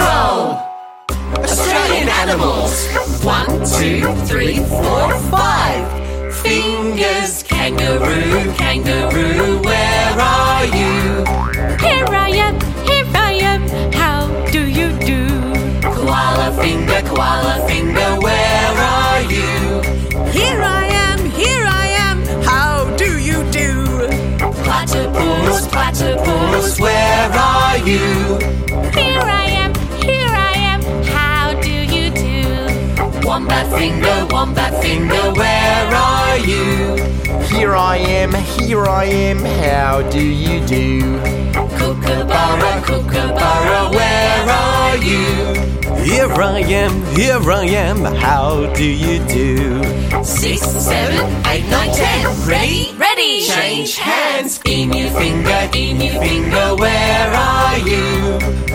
Patrol! Australian animals. One, two, three, four, five. Fingers, kangaroo, kangaroo, where are you? Here I am, here I am. How do you do? Koala finger, koala finger, where are you? Here I am, here I am. How do you do? Platypus, platypus, where are you? Here I am, Wombat finger, wombat finger, where are you? Here I am, here I am, how do you do? Kookaburra, kookaburra, where are you? Here I am, here I am, how do you do? Six, seven, eight, nine, ten. Ready? Ready? Change hands. Emu finger, emu finger, where are you?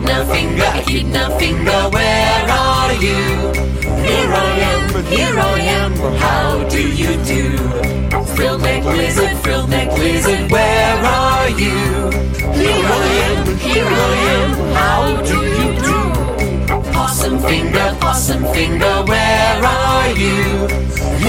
Echidna finger, echidna finger, where are you? Here I am, here I am. How do you do? Frill neck lizard, frill neck lizard, where are you? Here I am, here I am. How do you do? Possum finger, possum finger, where are you?